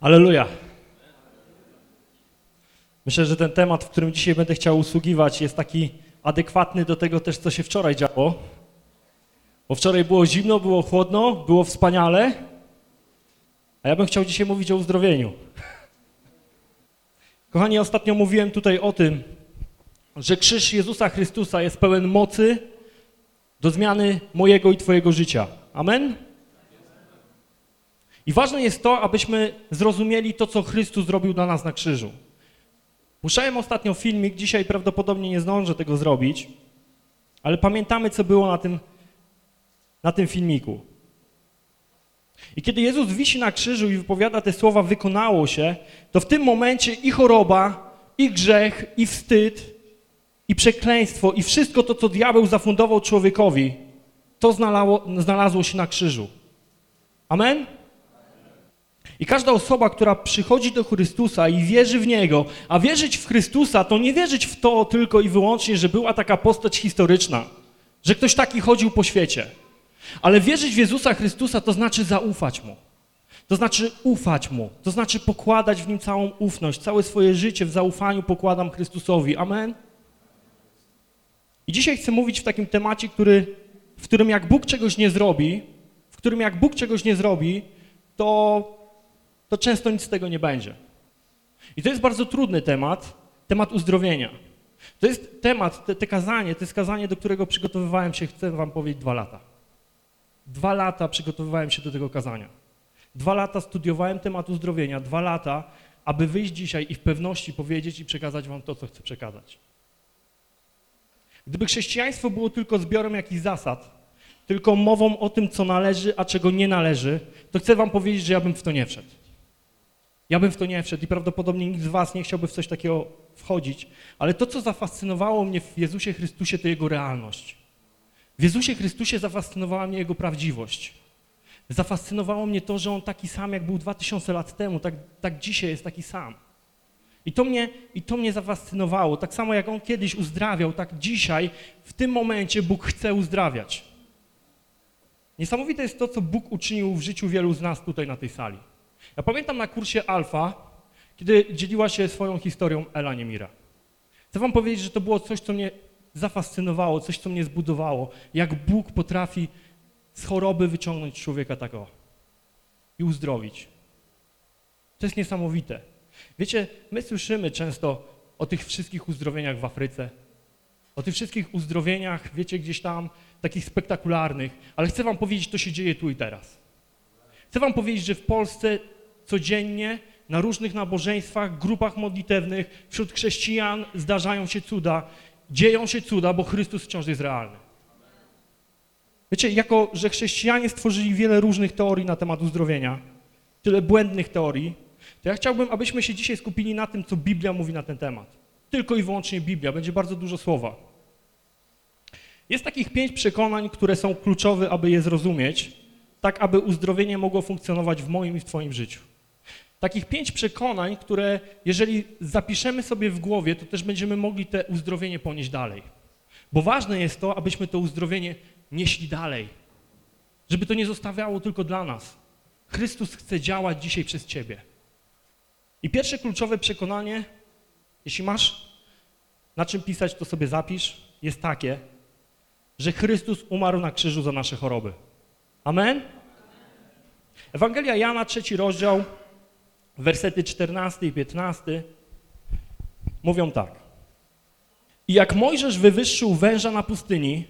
Aleluja. Myślę, że ten temat, w którym dzisiaj będę chciał usługiwać, jest taki adekwatny do tego też, co się wczoraj działo. Bo wczoraj było zimno, było chłodno, było wspaniale, a ja bym chciał dzisiaj mówić o uzdrowieniu. Kochani, ostatnio mówiłem tutaj o tym, że krzyż Jezusa Chrystusa jest pełen mocy do zmiany mojego i Twojego życia. Amen? I ważne jest to, abyśmy zrozumieli to, co Chrystus zrobił dla nas na krzyżu. Puszczałem ostatnio filmik, dzisiaj prawdopodobnie nie zdążę tego zrobić, ale pamiętamy, co było na tym, na tym filmiku. I kiedy Jezus wisi na krzyżu i wypowiada te słowa, wykonało się, to w tym momencie i choroba, i grzech, i wstyd, i przekleństwo, i wszystko to, co diabeł zafundował człowiekowi, to znalazło się na krzyżu. Amen? I każda osoba, która przychodzi do Chrystusa i wierzy w Niego, a wierzyć w Chrystusa to nie wierzyć w to tylko i wyłącznie, że była taka postać historyczna, że ktoś taki chodził po świecie. Ale wierzyć w Jezusa Chrystusa to znaczy zaufać Mu. To znaczy ufać Mu. To znaczy pokładać w Nim całą ufność. Całe swoje życie w zaufaniu pokładam Chrystusowi. Amen? I dzisiaj chcę mówić w takim temacie, który, w którym jak Bóg czegoś nie zrobi, w którym jak Bóg czegoś nie zrobi, to to często nic z tego nie będzie. I to jest bardzo trudny temat, temat uzdrowienia. To jest temat, te, te kazanie, to jest kazanie, do którego przygotowywałem się, chcę wam powiedzieć, dwa lata. Dwa lata przygotowywałem się do tego kazania. Dwa lata studiowałem temat uzdrowienia, dwa lata, aby wyjść dzisiaj i w pewności powiedzieć i przekazać wam to, co chcę przekazać. Gdyby chrześcijaństwo było tylko zbiorem jakichś zasad, tylko mową o tym, co należy, a czego nie należy, to chcę wam powiedzieć, że ja bym w to nie wszedł. Ja bym w to nie wszedł i prawdopodobnie nikt z was nie chciałby w coś takiego wchodzić, ale to, co zafascynowało mnie w Jezusie Chrystusie, to Jego realność. W Jezusie Chrystusie zafascynowała mnie Jego prawdziwość. Zafascynowało mnie to, że On taki sam, jak był 2000 lat temu, tak, tak dzisiaj jest taki sam. I to, mnie, I to mnie zafascynowało. Tak samo jak On kiedyś uzdrawiał, tak dzisiaj, w tym momencie Bóg chce uzdrawiać. Niesamowite jest to, co Bóg uczynił w życiu wielu z nas tutaj na tej sali. Ja pamiętam na kursie Alfa, kiedy dzieliła się swoją historią Ela Niemira. Chcę wam powiedzieć, że to było coś, co mnie zafascynowało, coś, co mnie zbudowało. Jak Bóg potrafi z choroby wyciągnąć człowieka tak o i uzdrowić. To jest niesamowite. Wiecie, my słyszymy często o tych wszystkich uzdrowieniach w Afryce, o tych wszystkich uzdrowieniach, wiecie, gdzieś tam, takich spektakularnych, ale chcę wam powiedzieć, to się dzieje tu i teraz. Chcę wam powiedzieć, że w Polsce codziennie na różnych nabożeństwach, grupach modlitewnych, wśród chrześcijan zdarzają się cuda, dzieją się cuda, bo Chrystus wciąż jest realny. Wiecie, jako że chrześcijanie stworzyli wiele różnych teorii na temat uzdrowienia, tyle błędnych teorii, to ja chciałbym, abyśmy się dzisiaj skupili na tym, co Biblia mówi na ten temat. Tylko i wyłącznie Biblia, będzie bardzo dużo słowa. Jest takich pięć przekonań, które są kluczowe, aby je zrozumieć, tak aby uzdrowienie mogło funkcjonować w moim i w twoim życiu. Takich pięć przekonań, które jeżeli zapiszemy sobie w głowie, to też będziemy mogli te uzdrowienie ponieść dalej. Bo ważne jest to, abyśmy to uzdrowienie nieśli dalej. Żeby to nie zostawiało tylko dla nas. Chrystus chce działać dzisiaj przez ciebie. I pierwsze kluczowe przekonanie, jeśli masz na czym pisać, to sobie zapisz, jest takie, że Chrystus umarł na krzyżu za nasze choroby. Amen? Ewangelia Jana, trzeci rozdział, wersety 14 i 15 mówią tak. I jak Mojżesz wywyższył węża na pustyni,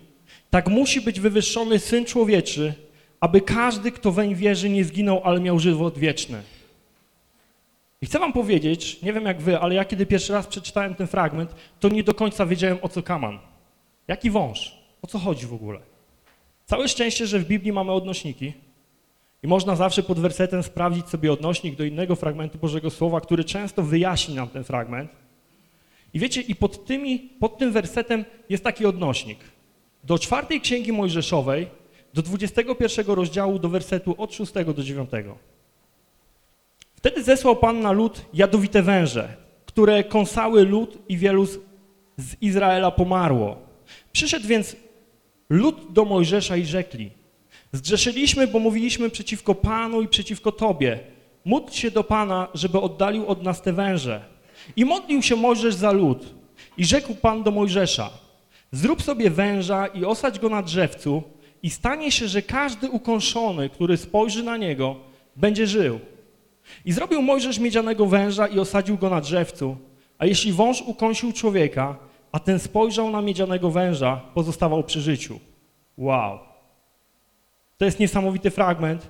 tak musi być wywyższony Syn Człowieczy, aby każdy, kto weń wierzy, nie zginął, ale miał żywot wieczny. I chcę wam powiedzieć, nie wiem jak wy, ale ja kiedy pierwszy raz przeczytałem ten fragment, to nie do końca wiedziałem o co kaman. Jaki wąż? O co chodzi w ogóle? Całe szczęście, że w Biblii mamy odnośniki i można zawsze pod wersetem sprawdzić sobie odnośnik do innego fragmentu Bożego Słowa, który często wyjaśni nam ten fragment. I wiecie, i pod, tymi, pod tym wersetem jest taki odnośnik. Do czwartej księgi Mojżeszowej, do 21 rozdziału, do wersetu od 6 do 9. Wtedy zesłał Pan na lud jadowite węże, które kąsały lud i wielu z, z Izraela pomarło. Przyszedł więc lud do Mojżesza i rzekli, zgrzeszyliśmy, bo mówiliśmy przeciwko Panu i przeciwko Tobie. módl się do Pana, żeby oddalił od nas te węże. I modlił się Mojżesz za lud. I rzekł Pan do Mojżesza, zrób sobie węża i osadź go na drzewcu i stanie się, że każdy ukąszony, który spojrzy na niego, będzie żył. I zrobił Mojżesz miedzianego węża i osadził go na drzewcu, a jeśli wąż ukąsił człowieka, a ten spojrzał na miedzianego węża, pozostawał przy życiu. Wow. To jest niesamowity fragment,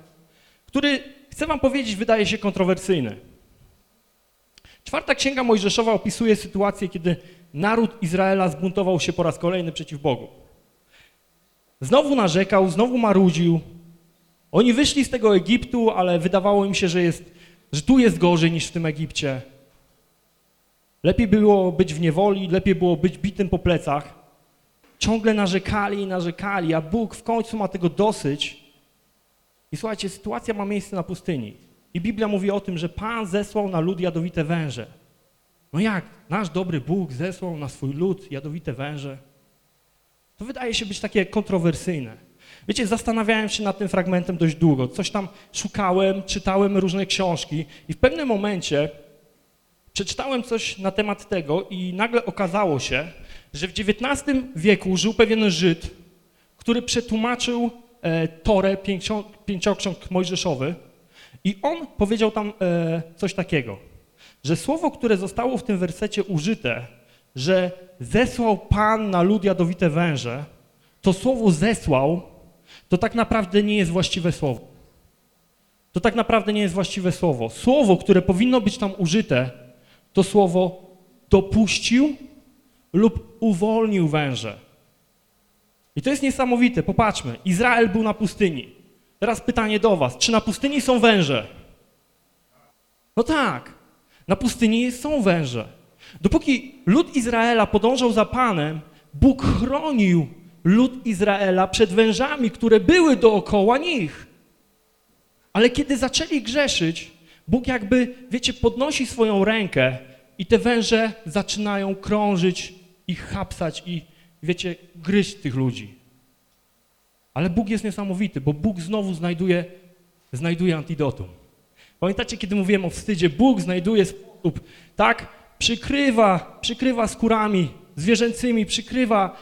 który, chcę wam powiedzieć, wydaje się kontrowersyjny. Czwarta Księga Mojżeszowa opisuje sytuację, kiedy naród Izraela zbuntował się po raz kolejny przeciw Bogu. Znowu narzekał, znowu marudził. Oni wyszli z tego Egiptu, ale wydawało im się, że, jest, że tu jest gorzej niż w tym Egipcie. Lepiej było być w niewoli, lepiej było być bitym po plecach. Ciągle narzekali i narzekali, a Bóg w końcu ma tego dosyć. I słuchajcie, sytuacja ma miejsce na pustyni. I Biblia mówi o tym, że Pan zesłał na lud jadowite węże. No jak? Nasz dobry Bóg zesłał na swój lud jadowite węże? To wydaje się być takie kontrowersyjne. Wiecie, zastanawiałem się nad tym fragmentem dość długo. Coś tam szukałem, czytałem różne książki i w pewnym momencie przeczytałem coś na temat tego i nagle okazało się, że w XIX wieku żył pewien Żyd, który przetłumaczył e, Torę, pięcio, pięcioksiąg mojżeszowy i on powiedział tam e, coś takiego, że słowo, które zostało w tym wersecie użyte, że zesłał Pan na lud jadowite węże, to słowo zesłał, to tak naprawdę nie jest właściwe słowo. To tak naprawdę nie jest właściwe słowo. Słowo, które powinno być tam użyte, to słowo dopuścił lub uwolnił węże. I to jest niesamowite. Popatrzmy. Izrael był na pustyni. Teraz pytanie do was. Czy na pustyni są węże? No tak. Na pustyni są węże. Dopóki lud Izraela podążał za Panem, Bóg chronił lud Izraela przed wężami, które były dookoła nich. Ale kiedy zaczęli grzeszyć, Bóg jakby, wiecie, podnosi swoją rękę i te węże zaczynają krążyć i chapsać i, wiecie, gryźć tych ludzi. Ale Bóg jest niesamowity, bo Bóg znowu znajduje, znajduje antidotum. Pamiętacie, kiedy mówiłem o wstydzie? Bóg znajduje sposób, tak? Przykrywa, przykrywa skórami zwierzęcymi, przykrywa,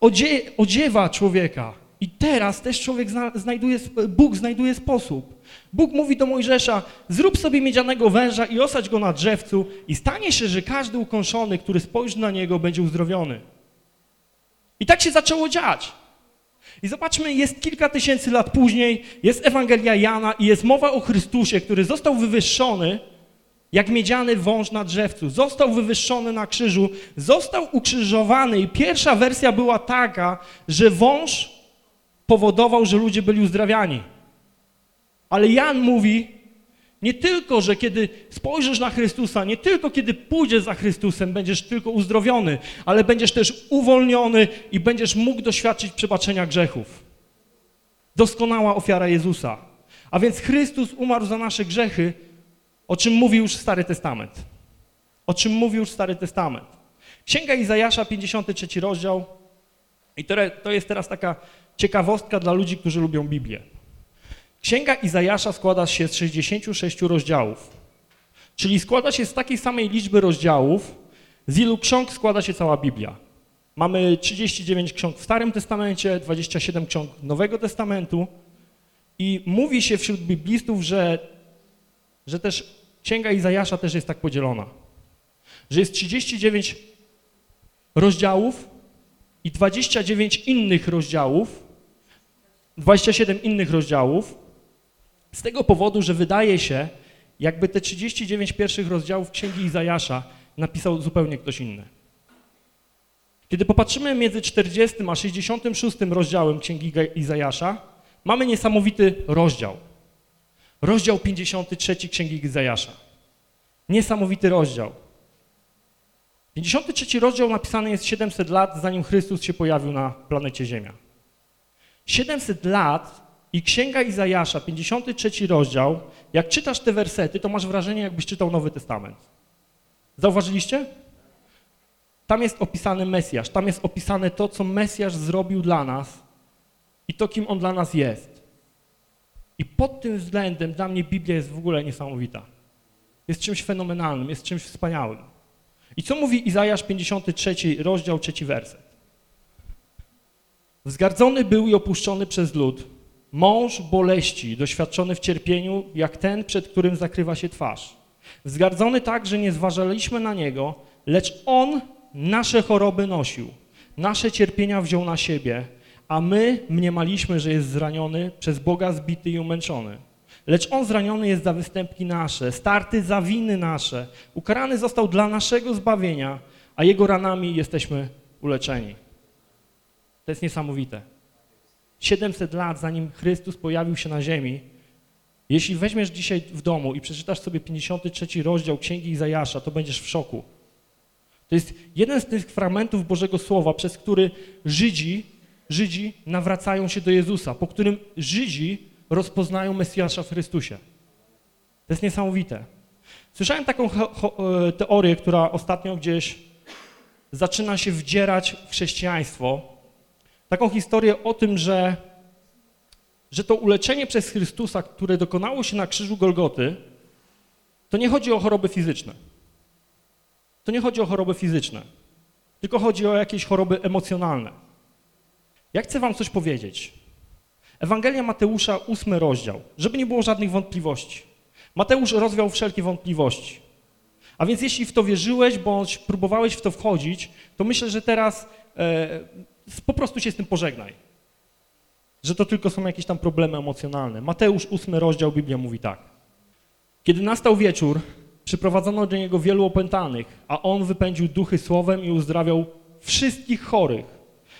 odzie, odziewa człowieka. I teraz też człowiek zna, znajduje, Bóg znajduje sposób. Bóg mówi do Mojżesza, zrób sobie miedzianego węża i osadź go na drzewcu i stanie się, że każdy ukąszony, który spojrzy na niego, będzie uzdrowiony. I tak się zaczęło dziać. I zobaczmy, jest kilka tysięcy lat później, jest Ewangelia Jana i jest mowa o Chrystusie, który został wywyższony jak miedziany wąż na drzewcu. Został wywyższony na krzyżu, został ukrzyżowany i pierwsza wersja była taka, że wąż powodował, że ludzie byli uzdrawiani. Ale Jan mówi, nie tylko, że kiedy spojrzysz na Chrystusa, nie tylko kiedy pójdziesz za Chrystusem, będziesz tylko uzdrowiony, ale będziesz też uwolniony i będziesz mógł doświadczyć przebaczenia grzechów. Doskonała ofiara Jezusa. A więc Chrystus umarł za nasze grzechy, o czym mówi już Stary Testament. O czym mówi już Stary Testament. Księga Izajasza, 53 rozdział. I to jest teraz taka ciekawostka dla ludzi, którzy lubią Biblię. Księga Izajasza składa się z 66 rozdziałów, czyli składa się z takiej samej liczby rozdziałów, z ilu ksiąg składa się cała Biblia. Mamy 39 ksiąg w Starym Testamencie, 27 ksiąg Nowego Testamentu i mówi się wśród biblistów, że, że też Księga Izajasza też jest tak podzielona, że jest 39 rozdziałów i 29 innych rozdziałów, 27 innych rozdziałów, z tego powodu, że wydaje się, jakby te 39 pierwszych rozdziałów Księgi Izajasza napisał zupełnie ktoś inny. Kiedy popatrzymy między 40 a 66 rozdziałem Księgi Izajasza, mamy niesamowity rozdział. Rozdział 53 Księgi Izajasza. Niesamowity rozdział. 53 rozdział napisany jest 700 lat, zanim Chrystus się pojawił na planecie Ziemia. 700 lat i Księga Izajasza, 53 rozdział, jak czytasz te wersety, to masz wrażenie, jakbyś czytał Nowy Testament. Zauważyliście? Tam jest opisany Mesjasz, tam jest opisane to, co Mesjasz zrobił dla nas i to, kim On dla nas jest. I pod tym względem dla mnie Biblia jest w ogóle niesamowita. Jest czymś fenomenalnym, jest czymś wspaniałym. I co mówi Izajasz 53, rozdział 3 werset? Wzgardzony był i opuszczony przez lud, mąż boleści, doświadczony w cierpieniu, jak ten, przed którym zakrywa się twarz. Wzgardzony tak, że nie zważaliśmy na niego, lecz on nasze choroby nosił, nasze cierpienia wziął na siebie, a my mniemaliśmy, że jest zraniony, przez Boga zbity i umęczony. Lecz on zraniony jest za występki nasze, starty za winy nasze, ukarany został dla naszego zbawienia, a jego ranami jesteśmy uleczeni. To jest niesamowite. 700 lat zanim Chrystus pojawił się na ziemi, jeśli weźmiesz dzisiaj w domu i przeczytasz sobie 53 rozdział Księgi Izajasza, to będziesz w szoku. To jest jeden z tych fragmentów Bożego Słowa, przez który Żydzi, Żydzi nawracają się do Jezusa, po którym Żydzi rozpoznają Mesjasza w Chrystusie. To jest niesamowite. Słyszałem taką e, teorię, która ostatnio gdzieś zaczyna się wdzierać w chrześcijaństwo. Taką historię o tym, że, że to uleczenie przez Chrystusa, które dokonało się na krzyżu Golgoty, to nie chodzi o choroby fizyczne. To nie chodzi o choroby fizyczne, tylko chodzi o jakieś choroby emocjonalne. Ja chcę wam coś powiedzieć. Ewangelia Mateusza, ósmy rozdział, żeby nie było żadnych wątpliwości. Mateusz rozwiał wszelkie wątpliwości. A więc jeśli w to wierzyłeś, bądź próbowałeś w to wchodzić, to myślę, że teraz e, po prostu się z tym pożegnaj. Że to tylko są jakieś tam problemy emocjonalne. Mateusz, ósmy rozdział, Biblia mówi tak. Kiedy nastał wieczór, przyprowadzono do niego wielu opętanych, a on wypędził duchy słowem i uzdrawiał wszystkich chorych,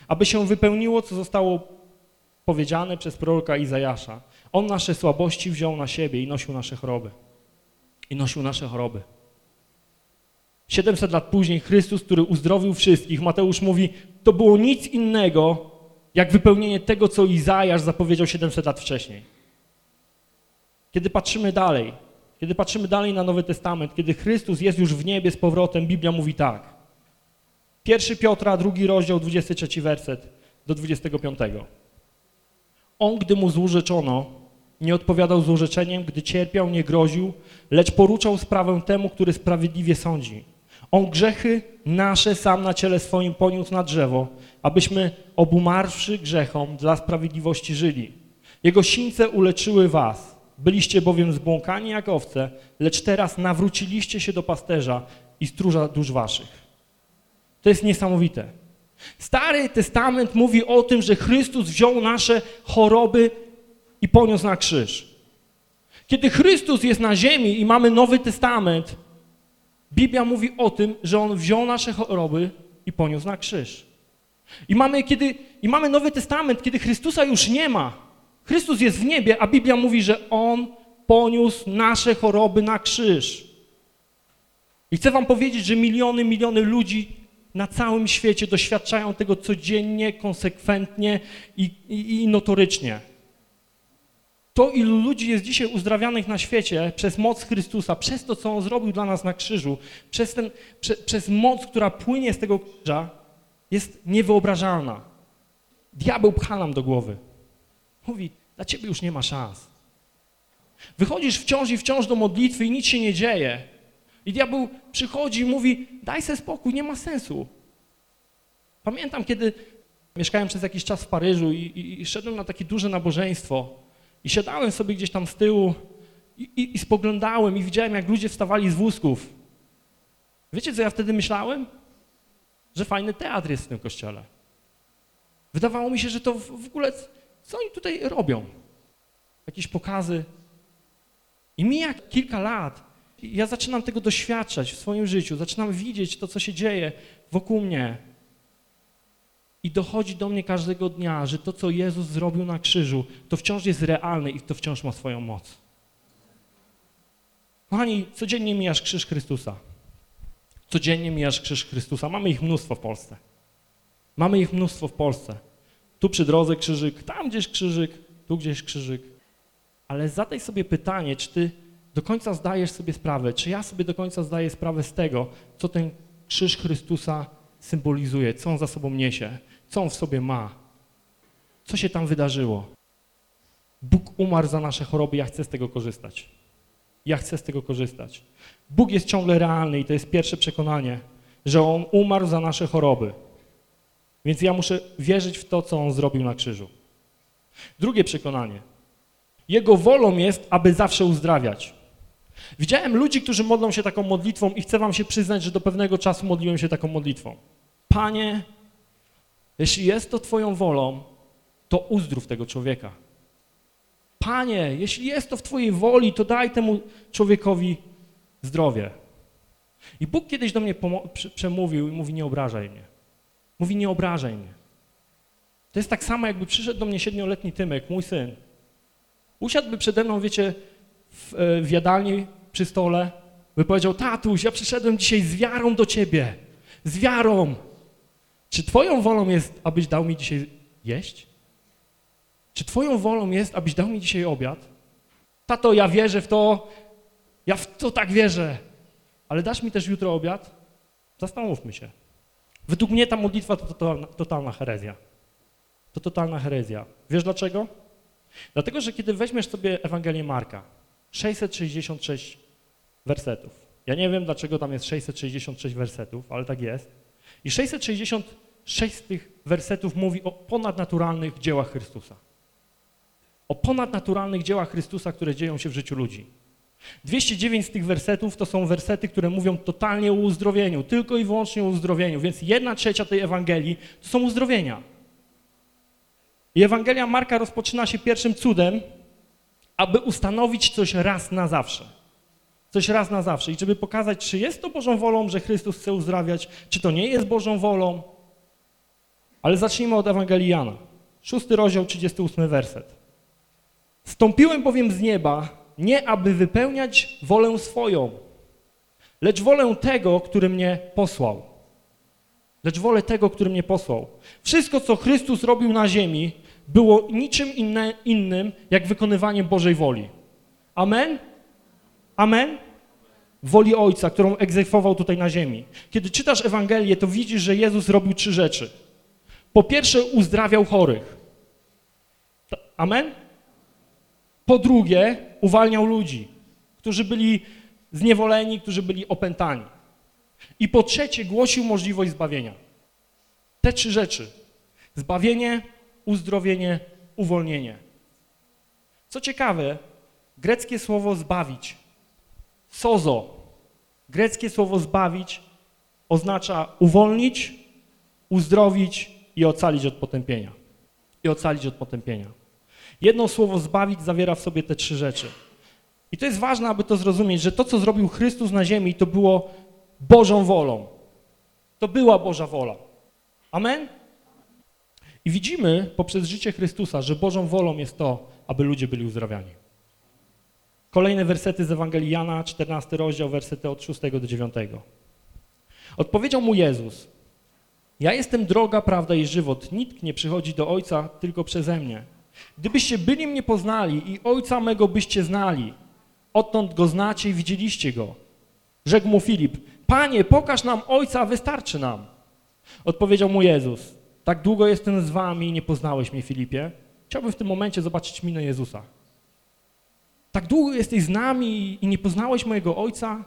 aby się wypełniło, co zostało powiedziane przez proroka Izajasza. On nasze słabości wziął na siebie i nosił nasze choroby. I nosił nasze choroby. 700 lat później Chrystus, który uzdrowił wszystkich, Mateusz mówi, to było nic innego, jak wypełnienie tego, co Izajasz zapowiedział 700 lat wcześniej. Kiedy patrzymy dalej, kiedy patrzymy dalej na Nowy Testament, kiedy Chrystus jest już w niebie z powrotem, Biblia mówi tak. 1 Piotra, drugi rozdział, 23 werset do 25. On, gdy mu złorzeczono, nie odpowiadał złorzeczeniem, gdy cierpiał, nie groził, lecz poruczał sprawę temu, który sprawiedliwie sądzi. On grzechy nasze sam na ciele swoim poniósł na drzewo, abyśmy obumarwszy grzechom dla sprawiedliwości żyli. Jego sińce uleczyły was. Byliście bowiem zbłąkani jak owce, lecz teraz nawróciliście się do pasterza i stróża dusz waszych. To jest niesamowite. Stary Testament mówi o tym, że Chrystus wziął nasze choroby i poniósł na krzyż. Kiedy Chrystus jest na ziemi i mamy Nowy Testament, Biblia mówi o tym, że On wziął nasze choroby i poniósł na krzyż. I mamy, kiedy, I mamy Nowy Testament, kiedy Chrystusa już nie ma. Chrystus jest w niebie, a Biblia mówi, że On poniósł nasze choroby na krzyż. I chcę wam powiedzieć, że miliony, miliony ludzi na całym świecie doświadczają tego codziennie, konsekwentnie i, i, i notorycznie. To, ilu ludzi jest dzisiaj uzdrawianych na świecie przez moc Chrystusa, przez to, co On zrobił dla nas na krzyżu, przez, ten, prze, przez moc, która płynie z tego krzyża, jest niewyobrażalna. Diabeł pcha nam do głowy. Mówi, dla ciebie już nie ma szans. Wychodzisz wciąż i wciąż do modlitwy i nic się nie dzieje. I diabeł przychodzi i mówi, daj sobie spokój, nie ma sensu. Pamiętam, kiedy mieszkałem przez jakiś czas w Paryżu i, i, i szedłem na takie duże nabożeństwo i siadałem sobie gdzieś tam z tyłu i, i spoglądałem i widziałem, jak ludzie wstawali z wózków. Wiecie, co ja wtedy myślałem? Że fajny teatr jest w tym kościele. Wydawało mi się, że to w, w ogóle, co oni tutaj robią? Jakieś pokazy. I mija kilka lat ja zaczynam tego doświadczać w swoim życiu, zaczynam widzieć to, co się dzieje wokół mnie. I dochodzi do mnie każdego dnia, że to, co Jezus zrobił na krzyżu, to wciąż jest realne i to wciąż ma swoją moc. Kochani, codziennie mijasz krzyż Chrystusa. Codziennie mijasz krzyż Chrystusa. Mamy ich mnóstwo w Polsce. Mamy ich mnóstwo w Polsce. Tu przy drodze krzyżyk, tam gdzieś krzyżyk, tu gdzieś krzyżyk. Ale zadaj sobie pytanie, czy ty do końca zdajesz sobie sprawę, czy ja sobie do końca zdaję sprawę z tego, co ten krzyż Chrystusa symbolizuje, co on za sobą niesie, co on w sobie ma, co się tam wydarzyło. Bóg umarł za nasze choroby, ja chcę z tego korzystać. Ja chcę z tego korzystać. Bóg jest ciągle realny i to jest pierwsze przekonanie, że On umarł za nasze choroby. Więc ja muszę wierzyć w to, co On zrobił na krzyżu. Drugie przekonanie. Jego wolą jest, aby zawsze uzdrawiać. Widziałem ludzi, którzy modlą się taką modlitwą i chcę wam się przyznać, że do pewnego czasu modliłem się taką modlitwą. Panie, jeśli jest to Twoją wolą, to uzdrów tego człowieka. Panie, jeśli jest to w Twojej woli, to daj temu człowiekowi zdrowie. I Bóg kiedyś do mnie przemówił i mówi, nie obrażaj mnie. Mówi, nie obrażaj mnie. To jest tak samo, jakby przyszedł do mnie siedmioletni Tymek, mój syn. Usiadłby przede mną, wiecie, w, e, w jadalni przy stole, by powiedział, tatuś, ja przyszedłem dzisiaj z wiarą do ciebie, z wiarą. Czy twoją wolą jest, abyś dał mi dzisiaj jeść? Czy twoją wolą jest, abyś dał mi dzisiaj obiad? Tato, ja wierzę w to, ja w to tak wierzę, ale dasz mi też jutro obiad? Zastanówmy się. Według mnie ta modlitwa to totalna, totalna herezja. To totalna herezja. Wiesz dlaczego? Dlatego, że kiedy weźmiesz sobie Ewangelię Marka, 666 wersetów. Ja nie wiem, dlaczego tam jest 666 wersetów, ale tak jest. I 666 z tych wersetów mówi o ponadnaturalnych dziełach Chrystusa. O ponadnaturalnych dziełach Chrystusa, które dzieją się w życiu ludzi. 209 z tych wersetów to są wersety, które mówią totalnie o uzdrowieniu, tylko i wyłącznie o uzdrowieniu, więc jedna trzecia tej Ewangelii to są uzdrowienia. I Ewangelia Marka rozpoczyna się pierwszym cudem, aby ustanowić coś raz na zawsze. Coś raz na zawsze. I żeby pokazać, czy jest to Bożą wolą, że Chrystus chce uzdrawiać, czy to nie jest Bożą wolą. Ale zacznijmy od Ewangelii Jana. Szósty rozdział, 38 werset. Stąpiłem bowiem z nieba, nie aby wypełniać wolę swoją, lecz wolę tego, który mnie posłał. Lecz wolę tego, który mnie posłał. Wszystko, co Chrystus robił na ziemi, było niczym inne, innym, jak wykonywanie Bożej woli. Amen? Amen? Woli Ojca, którą egzekwował tutaj na ziemi. Kiedy czytasz Ewangelię, to widzisz, że Jezus robił trzy rzeczy. Po pierwsze, uzdrawiał chorych. Amen? Po drugie, uwalniał ludzi, którzy byli zniewoleni, którzy byli opętani. I po trzecie, głosił możliwość zbawienia. Te trzy rzeczy. Zbawienie, uzdrowienie, uwolnienie. Co ciekawe, greckie słowo zbawić, sozo, greckie słowo zbawić oznacza uwolnić, uzdrowić i ocalić od potępienia. I ocalić od potępienia. Jedno słowo zbawić zawiera w sobie te trzy rzeczy. I to jest ważne, aby to zrozumieć, że to, co zrobił Chrystus na ziemi, to było Bożą wolą. To była Boża wola. Amen? I widzimy poprzez życie Chrystusa, że Bożą wolą jest to, aby ludzie byli uzdrawiani. Kolejne wersety z Ewangelii Jana, 14 rozdział, wersety od 6 do 9. Odpowiedział mu Jezus, ja jestem droga, prawda i żywot. Nikt nie przychodzi do Ojca tylko przeze mnie. Gdybyście byli mnie poznali i Ojca mego byście znali, odtąd Go znacie i widzieliście Go. Rzekł mu Filip, Panie, pokaż nam Ojca, wystarczy nam. Odpowiedział mu Jezus, tak długo jestem z wami i nie poznałeś mnie, Filipie. Chciałbym w tym momencie zobaczyć minę Jezusa. Tak długo jesteś z nami i nie poznałeś mojego Ojca?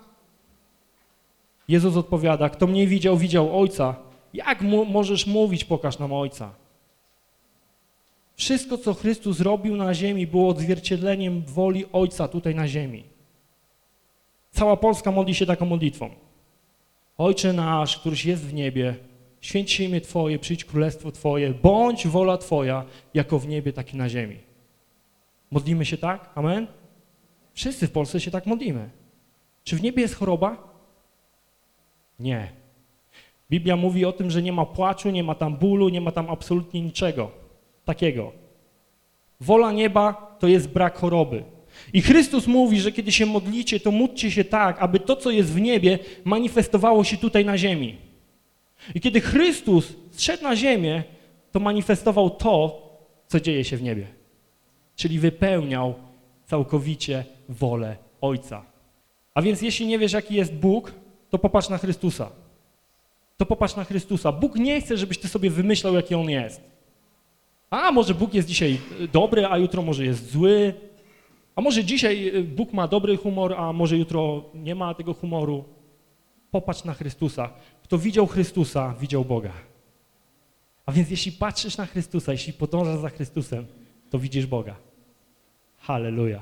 Jezus odpowiada, kto mnie widział, widział Ojca. Jak możesz mówić, pokaż nam Ojca? Wszystko, co Chrystus robił na ziemi, było odzwierciedleniem woli Ojca tutaj na ziemi. Cała Polska modli się taką modlitwą. Ojcze nasz, któryś jest w niebie, święć się imię Twoje, przyjdź królestwo Twoje, bądź wola Twoja, jako w niebie, tak i na ziemi. Modlimy się tak? Amen? Wszyscy w Polsce się tak modlimy. Czy w niebie jest choroba? Nie. Biblia mówi o tym, że nie ma płaczu, nie ma tam bólu, nie ma tam absolutnie niczego takiego. Wola nieba to jest brak choroby. I Chrystus mówi, że kiedy się modlicie, to módlcie się tak, aby to, co jest w niebie, manifestowało się tutaj na ziemi. I kiedy Chrystus zszedł na ziemię, to manifestował to, co dzieje się w niebie. Czyli wypełniał całkowicie wolę Ojca. A więc jeśli nie wiesz, jaki jest Bóg, to popatrz na Chrystusa. To popatrz na Chrystusa. Bóg nie chce, żebyś ty sobie wymyślał, jaki On jest. A może Bóg jest dzisiaj y, dobry, a jutro może jest zły. A może dzisiaj y, Bóg ma dobry humor, a może jutro nie ma tego humoru. Popatrz na Chrystusa. Kto widział Chrystusa, widział Boga. A więc jeśli patrzysz na Chrystusa, jeśli podążasz za Chrystusem, to widzisz Boga. Halleluja.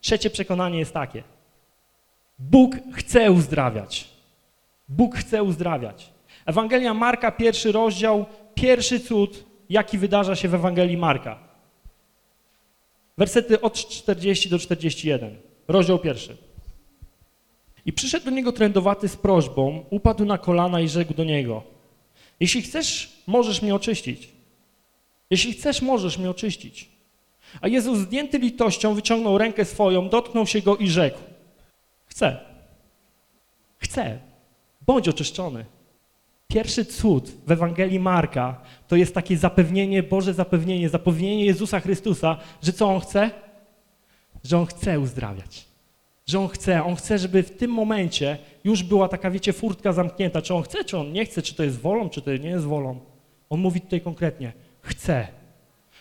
Trzecie przekonanie jest takie. Bóg chce uzdrawiać. Bóg chce uzdrawiać. Ewangelia Marka, pierwszy rozdział, pierwszy cud, jaki wydarza się w Ewangelii Marka. Wersety od 40 do 41. Rozdział pierwszy. I przyszedł do niego trędowaty z prośbą, upadł na kolana i rzekł do niego, jeśli chcesz, możesz mnie oczyścić. Jeśli chcesz, możesz mnie oczyścić. A Jezus zdjęty litością wyciągnął rękę swoją, dotknął się go i rzekł, chcę, chcę, bądź oczyszczony. Pierwszy cud w Ewangelii Marka to jest takie zapewnienie, Boże zapewnienie, zapewnienie Jezusa Chrystusa, że co On chce? Że On chce uzdrawiać. Że On chce, On chce, żeby w tym momencie już była taka, wiecie, furtka zamknięta. Czy On chce, czy On nie chce, czy to jest wolą, czy to nie jest wolą. On mówi tutaj konkretnie, chce.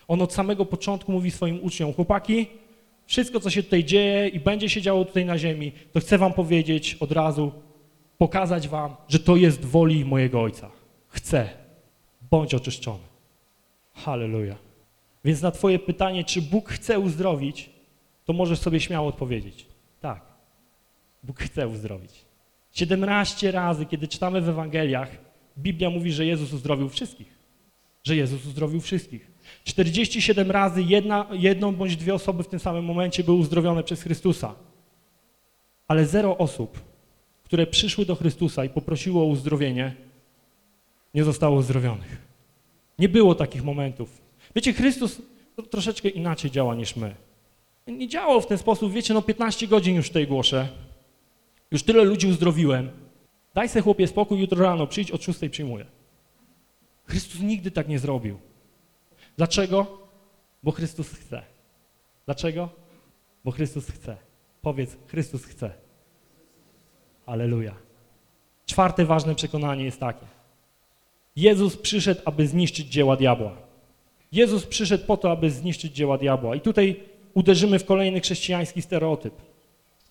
On od samego początku mówi swoim uczniom, chłopaki, wszystko, co się tutaj dzieje i będzie się działo tutaj na ziemi, to chcę wam powiedzieć od razu, pokazać wam, że to jest woli mojego Ojca. Chcę. Bądź oczyszczony. Halleluja. Więc na twoje pytanie, czy Bóg chce uzdrowić, to możesz sobie śmiało odpowiedzieć. Tak. Bóg chce uzdrowić. 17 razy, kiedy czytamy w Ewangeliach, Biblia mówi, że Jezus uzdrowił wszystkich. Że Jezus uzdrowił wszystkich. 47 razy jedna, jedną bądź dwie osoby w tym samym momencie były uzdrowione przez Chrystusa. Ale zero osób, które przyszły do Chrystusa i poprosiły o uzdrowienie, nie zostało uzdrowionych. Nie było takich momentów. Wiecie, Chrystus troszeczkę inaczej działa niż my. Nie działał w ten sposób, wiecie, no 15 godzin już tutaj głoszę. Już tyle ludzi uzdrowiłem. Daj se chłopie spokój, jutro rano przyjdź, od 6 przyjmuję. Chrystus nigdy tak nie zrobił. Dlaczego? Bo Chrystus chce. Dlaczego? Bo Chrystus chce. Powiedz, Chrystus chce. Aleluja. Czwarte ważne przekonanie jest takie. Jezus przyszedł, aby zniszczyć dzieła diabła. Jezus przyszedł po to, aby zniszczyć dzieła diabła. I tutaj uderzymy w kolejny chrześcijański stereotyp.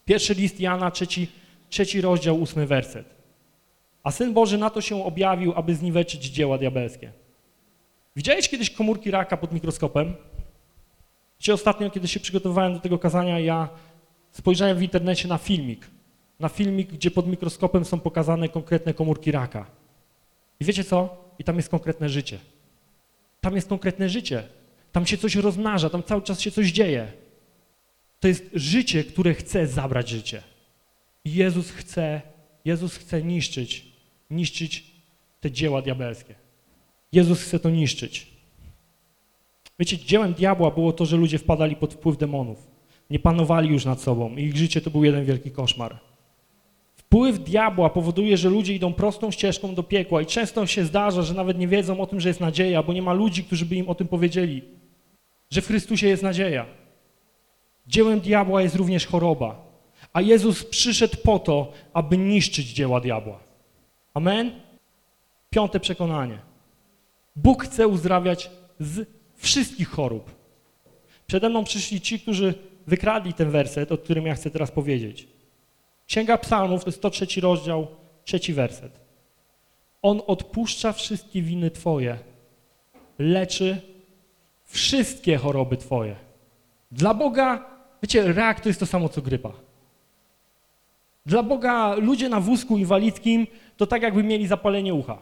Pierwszy list Jana, trzeci, trzeci rozdział, ósmy werset. A Syn Boży na to się objawił, aby zniweczyć dzieła diabelskie. Widziałeś kiedyś komórki raka pod mikroskopem? Dzisiaj ostatnio, kiedy się przygotowywałem do tego kazania, ja spojrzałem w internecie na filmik. Na filmik, gdzie pod mikroskopem są pokazane konkretne komórki raka. I wiecie co? I tam jest konkretne życie. Tam jest konkretne życie. Tam się coś rozmnaża, tam cały czas się coś dzieje. To jest życie, które chce zabrać życie. Jezus chce, Jezus chce niszczyć, niszczyć te dzieła diabelskie. Jezus chce to niszczyć. Wiecie, dziełem diabła było to, że ludzie wpadali pod wpływ demonów. Nie panowali już nad sobą. Ich życie to był jeden wielki koszmar. Wpływ diabła powoduje, że ludzie idą prostą ścieżką do piekła i często się zdarza, że nawet nie wiedzą o tym, że jest nadzieja, bo nie ma ludzi, którzy by im o tym powiedzieli, że w Chrystusie jest nadzieja. Dziełem diabła jest również choroba, a Jezus przyszedł po to, aby niszczyć dzieła diabła. Amen? Piąte przekonanie. Bóg chce uzdrawiać z wszystkich chorób. Przede mną przyszli ci, którzy wykradli ten werset, o którym ja chcę teraz powiedzieć. Księga Psalmów, to jest 103 rozdział, trzeci werset. On odpuszcza wszystkie winy Twoje, leczy wszystkie choroby Twoje. Dla Boga, wiecie, rak to jest to samo co grypa. Dla Boga ludzie na wózku inwalidzkim to tak jakby mieli zapalenie ucha.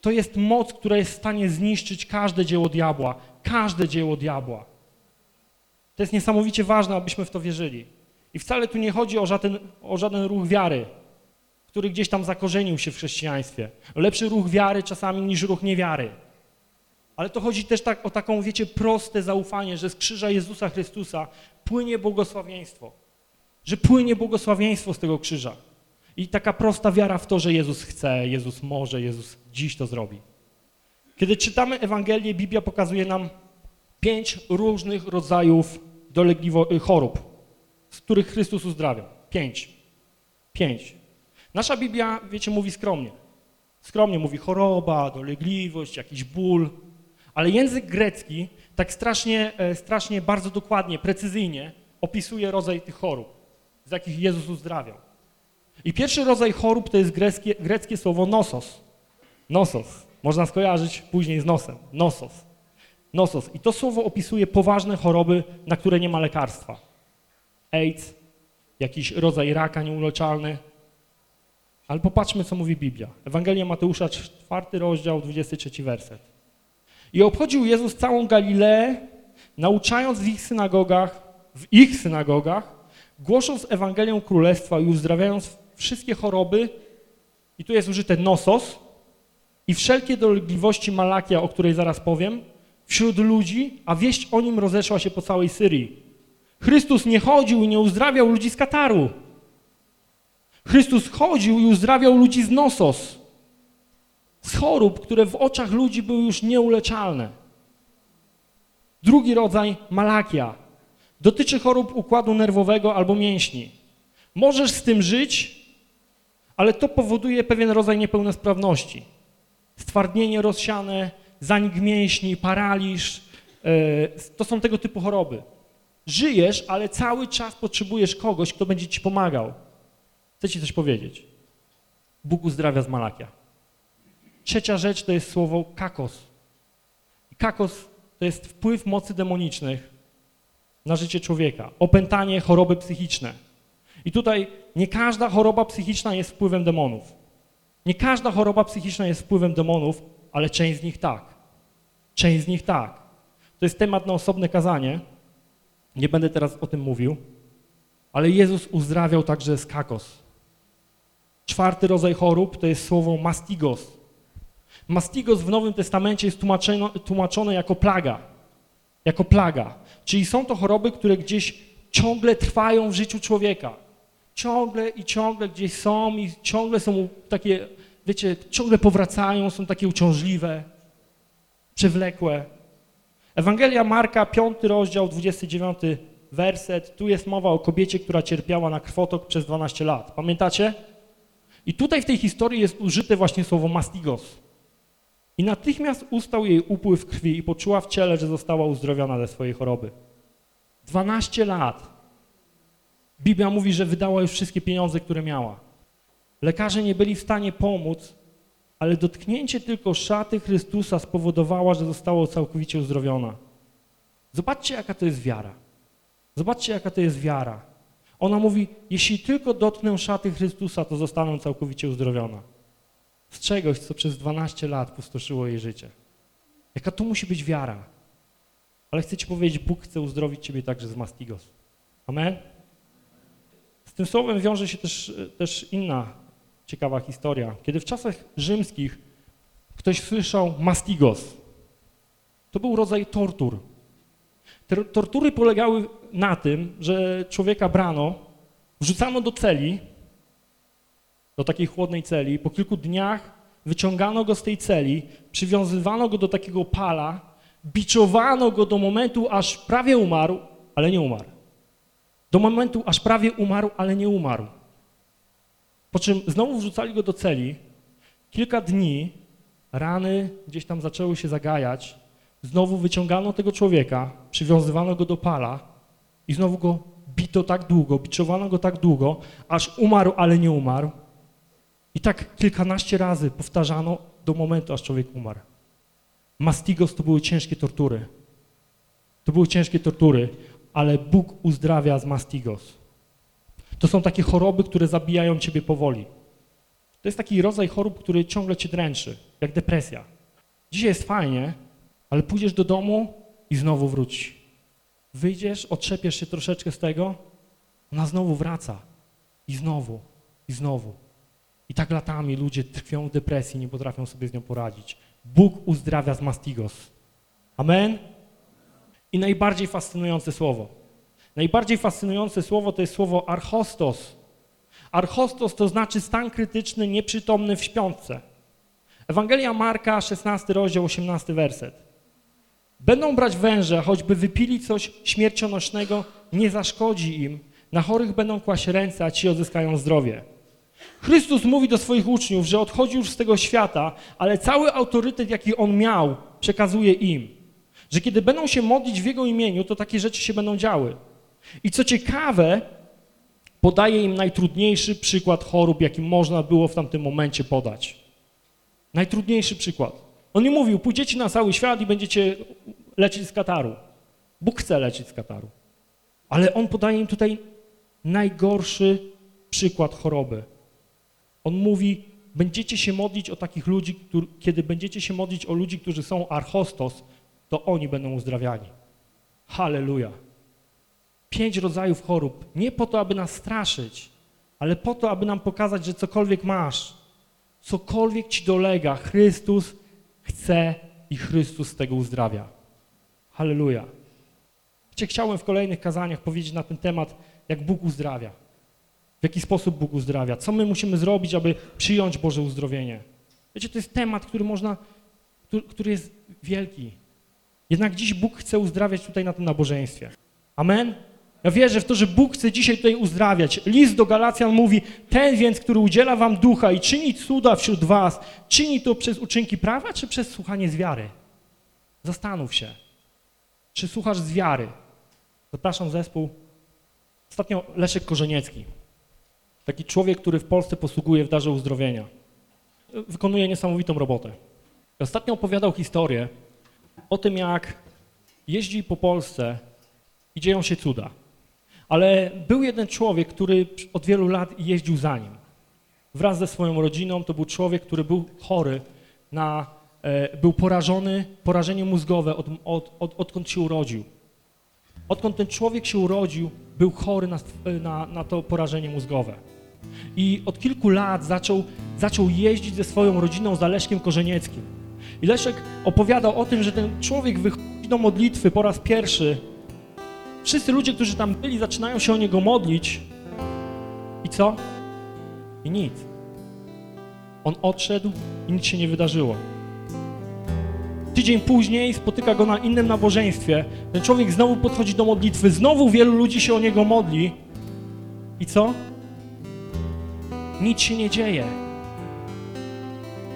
To jest moc, która jest w stanie zniszczyć każde dzieło diabła. Każde dzieło diabła. To jest niesamowicie ważne, abyśmy w to wierzyli. I wcale tu nie chodzi o żaden, o żaden ruch wiary, który gdzieś tam zakorzenił się w chrześcijaństwie. Lepszy ruch wiary czasami niż ruch niewiary. Ale to chodzi też tak, o taką, wiecie, proste zaufanie, że z krzyża Jezusa Chrystusa płynie błogosławieństwo. Że płynie błogosławieństwo z tego krzyża. I taka prosta wiara w to, że Jezus chce, Jezus może, Jezus dziś to zrobi. Kiedy czytamy Ewangelię, Biblia pokazuje nam pięć różnych rodzajów dolegliwo- chorób, z których Chrystus uzdrawia. Pięć. Pięć. Nasza Biblia, wiecie, mówi skromnie. Skromnie mówi choroba, dolegliwość, jakiś ból. Ale język grecki tak strasznie, e, strasznie bardzo dokładnie, precyzyjnie opisuje rodzaj tych chorób, z jakich Jezus uzdrawiał. I pierwszy rodzaj chorób to jest greckie, greckie słowo nosos. Nosos. Można skojarzyć później z nosem. Nosos. Nosos. I to słowo opisuje poważne choroby, na które nie ma lekarstwa. AIDS, jakiś rodzaj raka nieuleczalny. Ale popatrzmy, co mówi Biblia. Ewangelia Mateusza, czwarty rozdział, 23 werset. I obchodził Jezus całą Galileę, nauczając w ich synagogach, w ich synagogach, głosząc Ewangelię Królestwa i uzdrawiając wszystkie choroby, i tu jest użyte nosos, i wszelkie dolegliwości Malakia, o której zaraz powiem, wśród ludzi, a wieść o nim rozeszła się po całej Syrii. Chrystus nie chodził i nie uzdrawiał ludzi z Kataru. Chrystus chodził i uzdrawiał ludzi z nosos, z chorób, które w oczach ludzi były już nieuleczalne. Drugi rodzaj malakia dotyczy chorób układu nerwowego albo mięśni. Możesz z tym żyć, ale to powoduje pewien rodzaj niepełnosprawności. Stwardnienie rozsiane, zanik mięśni, paraliż, yy, to są tego typu choroby. Żyjesz, ale cały czas potrzebujesz kogoś, kto będzie ci pomagał. Chcę ci coś powiedzieć. Bóg uzdrawia z malakia. Trzecia rzecz to jest słowo kakos. Kakos to jest wpływ mocy demonicznych na życie człowieka. Opętanie, choroby psychiczne. I tutaj nie każda choroba psychiczna jest wpływem demonów. Nie każda choroba psychiczna jest wpływem demonów, ale część z nich tak. Część z nich tak. To jest temat na osobne kazanie. Nie będę teraz o tym mówił. Ale Jezus uzdrawiał także z kakos. Czwarty rodzaj chorób to jest słowo mastigos. Mastigos w Nowym Testamencie jest tłumaczone jako plaga. Jako plaga. Czyli są to choroby, które gdzieś ciągle trwają w życiu człowieka. Ciągle i ciągle gdzieś są i ciągle są takie, wiecie, ciągle powracają, są takie uciążliwe, przewlekłe. Ewangelia Marka, 5 rozdział, 29 werset. Tu jest mowa o kobiecie, która cierpiała na krwotok przez 12 lat. Pamiętacie? I tutaj w tej historii jest użyte właśnie słowo mastigos. I natychmiast ustał jej upływ krwi i poczuła w ciele, że została uzdrowiona ze swojej choroby. 12 lat. Biblia mówi, że wydała już wszystkie pieniądze, które miała. Lekarze nie byli w stanie pomóc, ale dotknięcie tylko szaty Chrystusa spowodowało, że została całkowicie uzdrowiona. Zobaczcie, jaka to jest wiara. Zobaczcie, jaka to jest wiara. Ona mówi, jeśli tylko dotknę szaty Chrystusa, to zostanę całkowicie uzdrowiona. Z czegoś, co przez 12 lat pustoszyło jej życie. Jaka tu musi być wiara. Ale chcę ci powiedzieć, Bóg chce uzdrowić ciebie także z mastigos. Amen? Z tym słowem wiąże się też, też inna ciekawa historia. Kiedy w czasach rzymskich ktoś słyszał mastigos, to był rodzaj tortur. Te tortury polegały na tym, że człowieka brano, wrzucano do celi, do takiej chłodnej celi, po kilku dniach wyciągano go z tej celi, przywiązywano go do takiego pala, biczowano go do momentu, aż prawie umarł, ale nie umarł. Do momentu, aż prawie umarł, ale nie umarł. Po czym znowu wrzucali go do celi. Kilka dni rany gdzieś tam zaczęły się zagajać. Znowu wyciągano tego człowieka, przywiązywano go do pala i znowu go bito tak długo, biczowano go tak długo, aż umarł, ale nie umarł. I tak kilkanaście razy powtarzano do momentu, aż człowiek umarł. Mastigos to były ciężkie tortury. To były ciężkie tortury, ale Bóg uzdrawia z mastigos. To są takie choroby, które zabijają ciebie powoli. To jest taki rodzaj chorób, który ciągle cię dręczy, jak depresja. Dzisiaj jest fajnie, ale pójdziesz do domu i znowu wróci. Wyjdziesz, otrzepiesz się troszeczkę z tego, ona znowu wraca. I znowu, i znowu. I tak latami ludzie trwią w depresji, nie potrafią sobie z nią poradzić. Bóg uzdrawia z mastigos. Amen? I najbardziej fascynujące słowo. Najbardziej fascynujące słowo to jest słowo archostos. Archostos to znaczy stan krytyczny, nieprzytomny w śpiące. Ewangelia Marka, 16 rozdział, 18 werset. Będą brać węże, choćby wypili coś śmiercionośnego, nie zaszkodzi im. Na chorych będą kłaść ręce, a ci odzyskają zdrowie. Chrystus mówi do swoich uczniów, że odchodzi już z tego świata, ale cały autorytet, jaki On miał, przekazuje im. Że kiedy będą się modlić w Jego imieniu, to takie rzeczy się będą działy. I co ciekawe, podaje im najtrudniejszy przykład chorób, jaki można było w tamtym momencie podać. Najtrudniejszy przykład. On nie mówił, pójdziecie na cały świat i będziecie leczyć z kataru. Bóg chce leczyć z kataru. Ale on podaje im tutaj najgorszy przykład choroby. On mówi, będziecie się modlić o takich ludzi, kiedy będziecie się modlić o ludzi, którzy są archostos, to oni będą uzdrawiani. Halleluja. Pięć rodzajów chorób. Nie po to, aby nas straszyć, ale po to, aby nam pokazać, że cokolwiek masz, cokolwiek ci dolega, Chrystus chce i Chrystus z tego uzdrawia. Halleluja. Chciałem w kolejnych kazaniach powiedzieć na ten temat, jak Bóg uzdrawia. W jaki sposób Bóg uzdrawia. Co my musimy zrobić, aby przyjąć Boże uzdrowienie. Wiecie, to jest temat, który można, który, który jest wielki. Jednak dziś Bóg chce uzdrawiać tutaj na tym nabożeństwie. Amen? Ja wierzę w to, że Bóg chce dzisiaj tutaj uzdrawiać. List do Galacjan mówi, ten więc, który udziela wam ducha i czyni cuda wśród was, czyni to przez uczynki prawa, czy przez słuchanie z wiary? Zastanów się. Czy słuchasz z wiary? Zapraszam zespół. Ostatnio Leszek Korzeniecki. Taki człowiek, który w Polsce posługuje w darze uzdrowienia. Wykonuje niesamowitą robotę. Ostatnio opowiadał historię o tym, jak jeździ po Polsce i dzieją się cuda. Ale był jeden człowiek, który od wielu lat jeździł za nim. Wraz ze swoją rodziną to był człowiek, który był chory na, e, był porażony, porażenie mózgowe od, od, od, odkąd się urodził. Odkąd ten człowiek się urodził, był chory na, na, na to porażenie mózgowe. I od kilku lat zaczął, zaczął jeździć ze swoją rodziną za Leszkiem Korzenieckim. I Leszek opowiadał o tym, że ten człowiek wychodzi do modlitwy po raz pierwszy. Wszyscy ludzie, którzy tam byli, zaczynają się o niego modlić. I co? I nic. On odszedł i nic się nie wydarzyło. Tydzień później spotyka go na innym nabożeństwie. Ten człowiek znowu podchodzi do modlitwy, znowu wielu ludzi się o niego modli. I co? Nic się nie dzieje.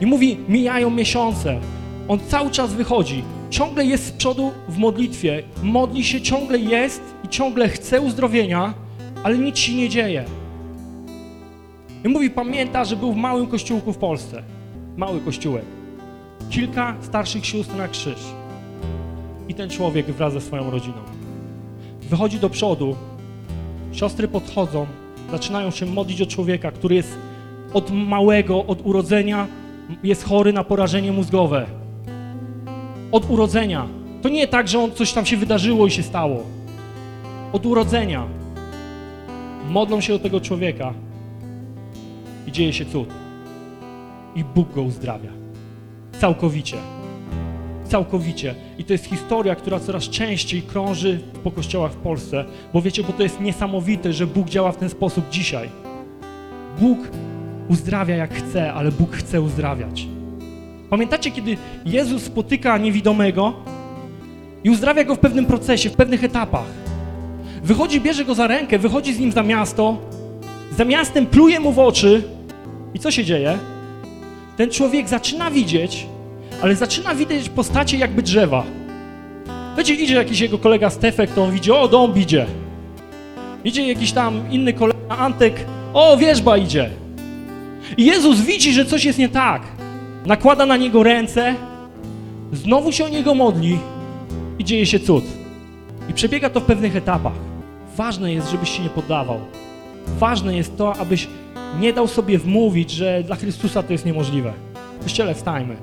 I mówi, mijają miesiące. On cały czas wychodzi, ciągle jest z przodu w modlitwie, modli się, ciągle jest i ciągle chce uzdrowienia, ale nic się nie dzieje. I mówi, pamięta, że był w małym kościółku w Polsce. Mały kościółek. Kilka starszych sióstr na krzyż. I ten człowiek wraz ze swoją rodziną. Wychodzi do przodu, siostry podchodzą, zaczynają się modlić o człowieka, który jest od małego, od urodzenia, jest chory na porażenie mózgowe. Od urodzenia. To nie tak, że on coś tam się wydarzyło i się stało. Od urodzenia. Modlą się o tego człowieka i dzieje się cud. I Bóg go uzdrawia. Całkowicie. Całkowicie. I to jest historia, która coraz częściej krąży po kościołach w Polsce, bo wiecie, bo to jest niesamowite, że Bóg działa w ten sposób dzisiaj. Bóg uzdrawia jak chce, ale Bóg chce uzdrawiać. Pamiętacie, kiedy Jezus spotyka niewidomego i uzdrawia go w pewnym procesie, w pewnych etapach. Wychodzi, bierze go za rękę, wychodzi z nim za miasto, za miastem pluje mu w oczy i co się dzieje? Ten człowiek zaczyna widzieć, ale zaczyna widzieć postacie jakby drzewa. Wiecie, idzie jakiś jego kolega Stefek, to on widzi, o, dąb idzie. Idzie jakiś tam inny kolega Antek, o, wierzba idzie. I Jezus widzi, że coś jest nie tak. Nakłada na niego ręce, znowu się o niego modli i dzieje się cud. I przebiega to w pewnych etapach. Ważne jest, żebyś się nie poddawał. Ważne jest to, abyś nie dał sobie wmówić, że dla Chrystusa to jest niemożliwe. Kościele, wstajmy.